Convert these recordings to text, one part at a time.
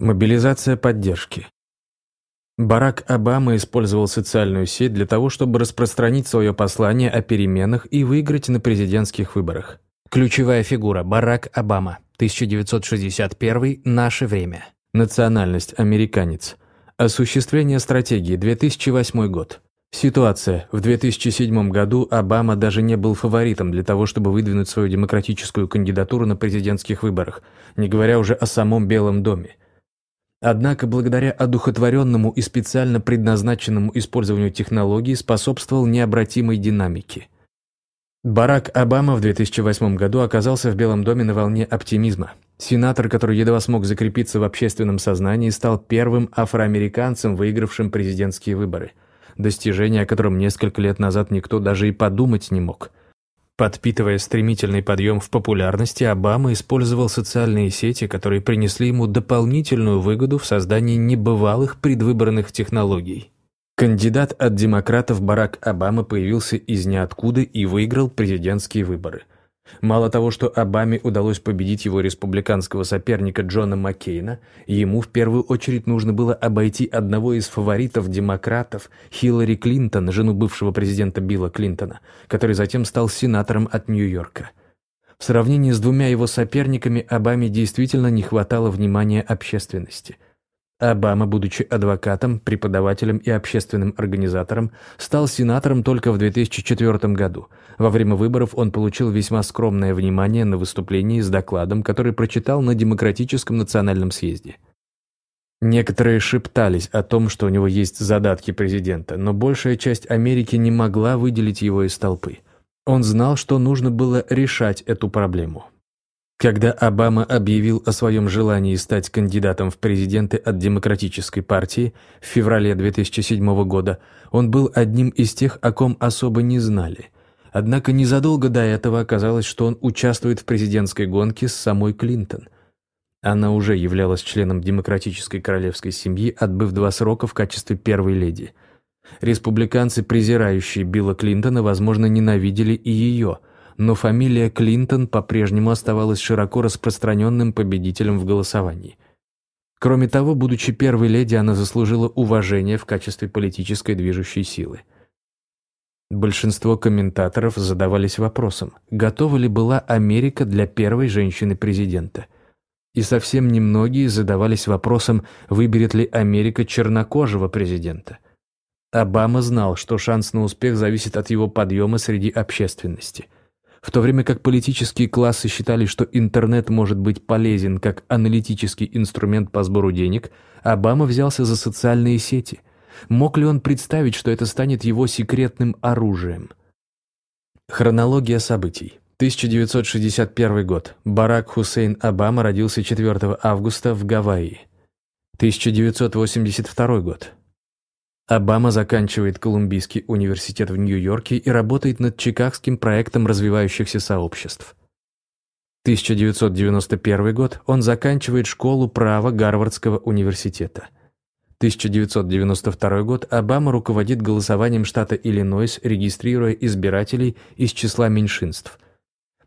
Мобилизация поддержки. Барак Обама использовал социальную сеть для того, чтобы распространить свое послание о переменах и выиграть на президентских выборах. Ключевая фигура – Барак Обама, 1961 «Наше время». Национальность – американец. Осуществление стратегии – 2008 год. Ситуация. В 2007 году Обама даже не был фаворитом для того, чтобы выдвинуть свою демократическую кандидатуру на президентских выборах, не говоря уже о самом Белом доме. Однако благодаря одухотворенному и специально предназначенному использованию технологий способствовал необратимой динамике. Барак Обама в 2008 году оказался в Белом доме на волне оптимизма. Сенатор, который едва смог закрепиться в общественном сознании, стал первым афроамериканцем, выигравшим президентские выборы. Достижение, о котором несколько лет назад никто даже и подумать не мог – Подпитывая стремительный подъем в популярности, Обама использовал социальные сети, которые принесли ему дополнительную выгоду в создании небывалых предвыборных технологий. Кандидат от демократов Барак Обама появился из ниоткуда и выиграл президентские выборы. Мало того, что Обаме удалось победить его республиканского соперника Джона Маккейна, ему в первую очередь нужно было обойти одного из фаворитов демократов, Хиллари Клинтон, жену бывшего президента Билла Клинтона, который затем стал сенатором от Нью-Йорка. В сравнении с двумя его соперниками Обаме действительно не хватало внимания общественности – Обама, будучи адвокатом, преподавателем и общественным организатором, стал сенатором только в 2004 году. Во время выборов он получил весьма скромное внимание на выступлении с докладом, который прочитал на Демократическом национальном съезде. Некоторые шептались о том, что у него есть задатки президента, но большая часть Америки не могла выделить его из толпы. Он знал, что нужно было решать эту проблему. Когда Обама объявил о своем желании стать кандидатом в президенты от Демократической партии в феврале 2007 года, он был одним из тех, о ком особо не знали. Однако незадолго до этого оказалось, что он участвует в президентской гонке с самой Клинтон. Она уже являлась членом демократической королевской семьи, отбыв два срока в качестве первой леди. Республиканцы, презирающие Билла Клинтона, возможно, ненавидели и ее – но фамилия Клинтон по-прежнему оставалась широко распространенным победителем в голосовании. Кроме того, будучи первой леди, она заслужила уважение в качестве политической движущей силы. Большинство комментаторов задавались вопросом, готова ли была Америка для первой женщины-президента. И совсем немногие задавались вопросом, выберет ли Америка чернокожего президента. Обама знал, что шанс на успех зависит от его подъема среди общественности – в то время как политические классы считали, что интернет может быть полезен как аналитический инструмент по сбору денег, Обама взялся за социальные сети. Мог ли он представить, что это станет его секретным оружием? Хронология событий. 1961 год. Барак Хусейн Обама родился 4 августа в Гавайи. 1982 год. Обама заканчивает Колумбийский университет в Нью-Йорке и работает над Чикагским проектом развивающихся сообществ. 1991 год он заканчивает школу права Гарвардского университета. 1992 год Обама руководит голосованием штата Иллинойс, регистрируя избирателей из числа меньшинств.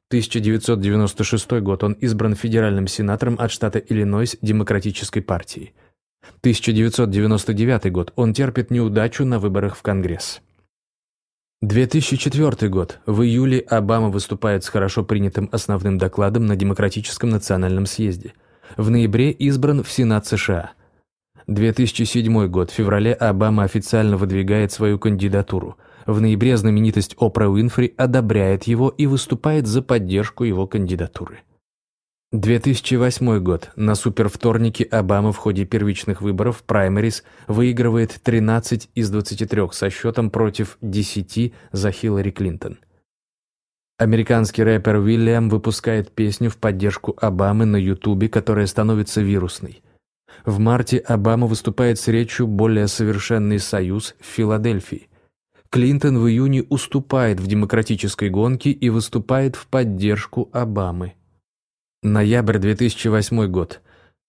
1996 год он избран федеральным сенатором от штата Иллинойс Демократической партии. 1999 год. Он терпит неудачу на выборах в Конгресс. 2004 год. В июле Обама выступает с хорошо принятым основным докладом на Демократическом национальном съезде. В ноябре избран в Сенат США. 2007 год. В феврале Обама официально выдвигает свою кандидатуру. В ноябре знаменитость Опра Уинфри одобряет его и выступает за поддержку его кандидатуры. 2008 год. На супервторнике Обама в ходе первичных выборов праймерис выигрывает 13 из 23 со счетом против 10 за Хиллари Клинтон. Американский рэпер Уильям выпускает песню в поддержку Обамы на Ютубе, которая становится вирусной. В марте Обама выступает с речью «Более совершенный союз» в Филадельфии. Клинтон в июне уступает в демократической гонке и выступает в поддержку Обамы. Ноябрь 2008 год.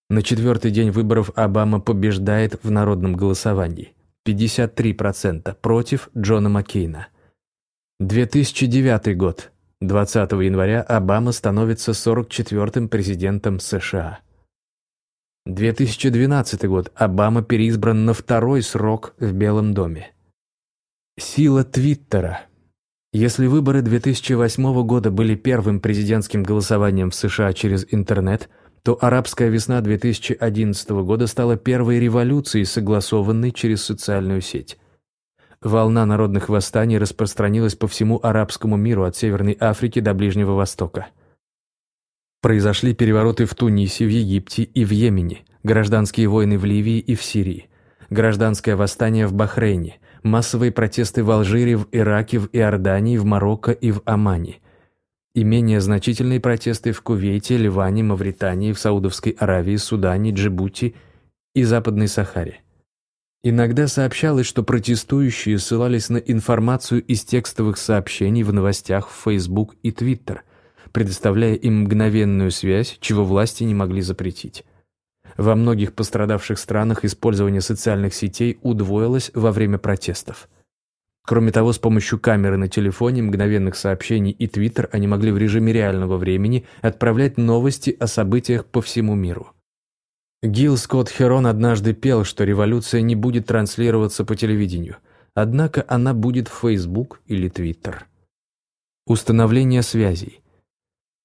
На четвертый день выборов Обама побеждает в народном голосовании. 53% против Джона Маккейна. 2009 год. 20 января Обама становится 44-м президентом США. 2012 год. Обама переизбран на второй срок в Белом доме. Сила Твиттера. Если выборы 2008 года были первым президентским голосованием в США через интернет, то арабская весна 2011 года стала первой революцией, согласованной через социальную сеть. Волна народных восстаний распространилась по всему арабскому миру от Северной Африки до Ближнего Востока. Произошли перевороты в Тунисе, в Египте и в Йемене, гражданские войны в Ливии и в Сирии, гражданское восстание в Бахрейне, массовые протесты в Алжире, в Ираке, в Иордании, в Марокко и в Омане, и менее значительные протесты в Кувейте, Ливане, Мавритании, в Саудовской Аравии, Судане, Джибути и Западной Сахаре. Иногда сообщалось, что протестующие ссылались на информацию из текстовых сообщений в новостях в Facebook и Twitter – предоставляя им мгновенную связь, чего власти не могли запретить. Во многих пострадавших странах использование социальных сетей удвоилось во время протестов. Кроме того, с помощью камеры на телефоне, мгновенных сообщений и Твиттер они могли в режиме реального времени отправлять новости о событиях по всему миру. Гил Скотт Херон однажды пел, что революция не будет транслироваться по телевидению, однако она будет в Facebook или Twitter. Установление связей.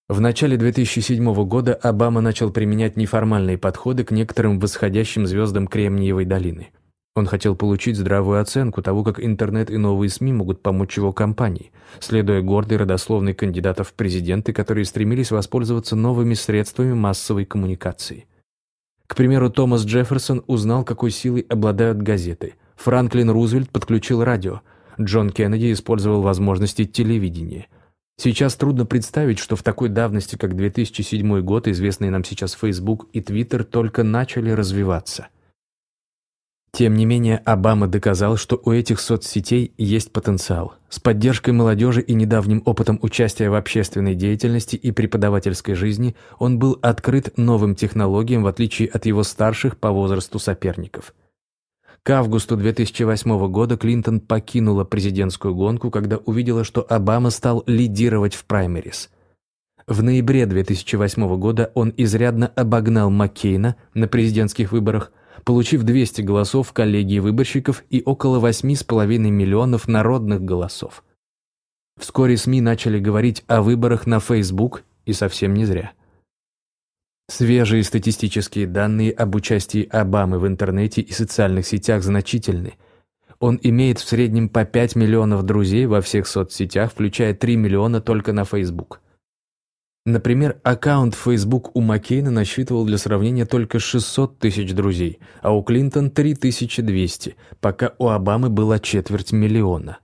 В начале 2007 года Обама начал применять неформальные подходы к некоторым восходящим звездам Кремниевой долины. Он хотел получить здравую оценку того, как интернет и новые СМИ могут помочь его компании, следуя гордой родословной кандидатов в президенты, которые стремились воспользоваться новыми средствами массовой коммуникации. К примеру, Томас Джефферсон узнал, какой силой обладают газеты. Франклин Рузвельт подключил радио. Джон Кеннеди использовал возможности телевидения – Сейчас трудно представить, что в такой давности, как 2007 год, известные нам сейчас Facebook и Twitter только начали развиваться. Тем не менее, Обама доказал, что у этих соцсетей есть потенциал. С поддержкой молодежи и недавним опытом участия в общественной деятельности и преподавательской жизни он был открыт новым технологиям, в отличие от его старших по возрасту соперников – к августу 2008 года Клинтон покинула президентскую гонку, когда увидела, что Обама стал лидировать в праймерис. В ноябре 2008 года он изрядно обогнал Маккейна на президентских выборах, получив 200 голосов в коллегии выборщиков и около 8,5 миллионов народных голосов. Вскоре СМИ начали говорить о выборах на Facebook, и совсем не зря. Свежие статистические данные об участии Обамы в интернете и социальных сетях значительны. Он имеет в среднем по 5 миллионов друзей во всех соцсетях, включая 3 миллиона только на Facebook. Например, аккаунт Facebook у Маккейна насчитывал для сравнения только 600 тысяч друзей, а у Клинтон 3200, пока у Обамы была четверть миллиона.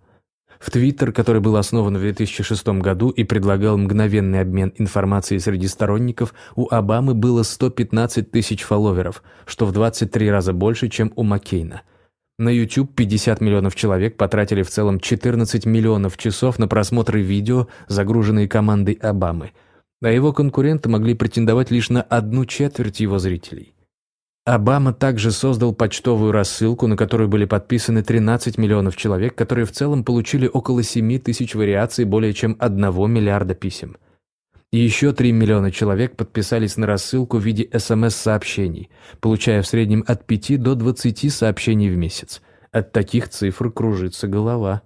В Твиттер, который был основан в 2006 году и предлагал мгновенный обмен информацией среди сторонников, у Обамы было 115 тысяч фолловеров, что в 23 раза больше, чем у Маккейна. На YouTube 50 миллионов человек потратили в целом 14 миллионов часов на просмотры видео, загруженные командой Обамы, а его конкуренты могли претендовать лишь на одну четверть его зрителей. Обама также создал почтовую рассылку, на которую были подписаны 13 миллионов человек, которые в целом получили около 7 тысяч вариаций более чем 1 миллиарда писем. Еще 3 миллиона человек подписались на рассылку в виде СМС-сообщений, получая в среднем от 5 до 20 сообщений в месяц. От таких цифр кружится голова.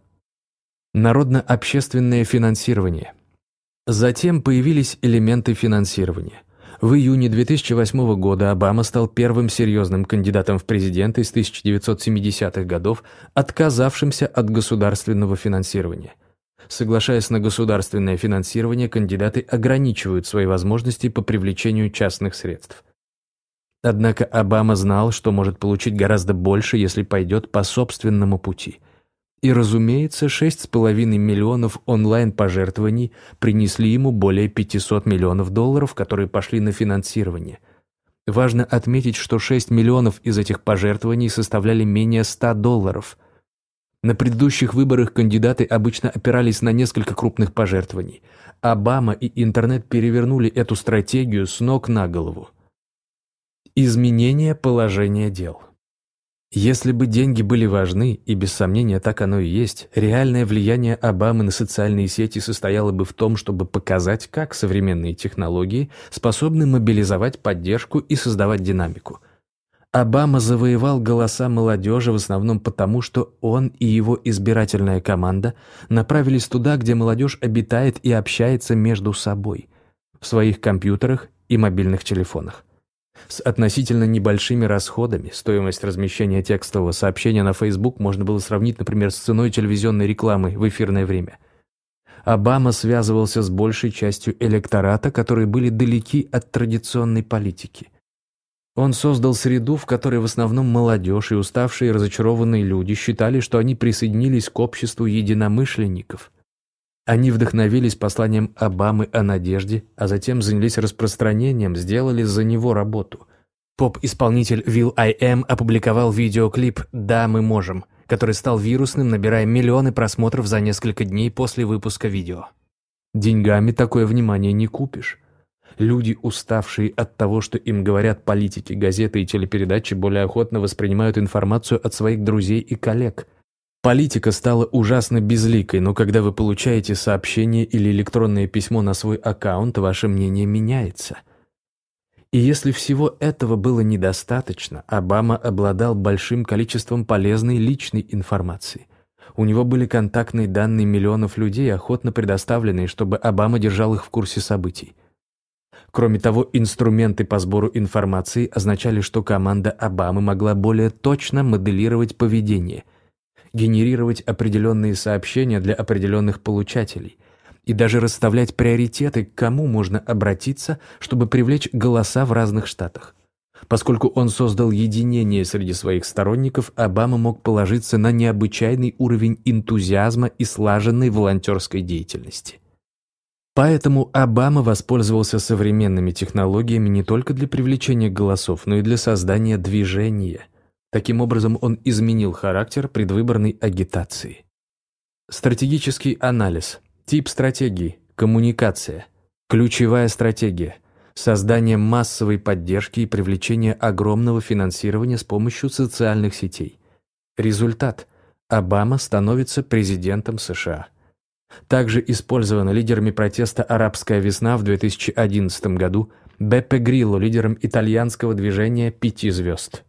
Народно-общественное финансирование. Затем появились элементы финансирования – в июне 2008 года Обама стал первым серьезным кандидатом в президенты с 1970-х годов, отказавшимся от государственного финансирования. Соглашаясь на государственное финансирование, кандидаты ограничивают свои возможности по привлечению частных средств. Однако Обама знал, что может получить гораздо больше, если пойдет по собственному пути – и, разумеется, 6,5 миллионов онлайн-пожертвований принесли ему более 500 миллионов долларов, которые пошли на финансирование. Важно отметить, что 6 миллионов из этих пожертвований составляли менее 100 долларов. На предыдущих выборах кандидаты обычно опирались на несколько крупных пожертвований. Обама и интернет перевернули эту стратегию с ног на голову. Изменение положения дел. Если бы деньги были важны, и без сомнения так оно и есть, реальное влияние Обамы на социальные сети состояло бы в том, чтобы показать, как современные технологии способны мобилизовать поддержку и создавать динамику. Обама завоевал голоса молодежи в основном потому, что он и его избирательная команда направились туда, где молодежь обитает и общается между собой, в своих компьютерах и мобильных телефонах. С относительно небольшими расходами стоимость размещения текстового сообщения на Facebook можно было сравнить, например, с ценой телевизионной рекламы в эфирное время. Обама связывался с большей частью электората, которые были далеки от традиционной политики. Он создал среду, в которой в основном молодежь и уставшие разочарованные люди считали, что они присоединились к обществу единомышленников – они вдохновились посланием Обамы о надежде, а затем занялись распространением, сделали за него работу. Поп-исполнитель Will I Am опубликовал видеоклип «Да, мы можем», который стал вирусным, набирая миллионы просмотров за несколько дней после выпуска видео. Деньгами такое внимание не купишь. Люди, уставшие от того, что им говорят политики, газеты и телепередачи, более охотно воспринимают информацию от своих друзей и коллег – Политика стала ужасно безликой, но когда вы получаете сообщение или электронное письмо на свой аккаунт, ваше мнение меняется. И если всего этого было недостаточно, Обама обладал большим количеством полезной личной информации. У него были контактные данные миллионов людей, охотно предоставленные, чтобы Обама держал их в курсе событий. Кроме того, инструменты по сбору информации означали, что команда Обамы могла более точно моделировать поведение – генерировать определенные сообщения для определенных получателей и даже расставлять приоритеты, к кому можно обратиться, чтобы привлечь голоса в разных штатах. Поскольку он создал единение среди своих сторонников, Обама мог положиться на необычайный уровень энтузиазма и слаженной волонтерской деятельности. Поэтому Обама воспользовался современными технологиями не только для привлечения голосов, но и для создания движения – Таким образом, он изменил характер предвыборной агитации. Стратегический анализ. Тип стратегии. Коммуникация. Ключевая стратегия. Создание массовой поддержки и привлечение огромного финансирования с помощью социальных сетей. Результат. Обама становится президентом США. Также использована лидерами протеста «Арабская весна» в 2011 году, Беппе Грилло, лидером итальянского движения «Пяти звезд».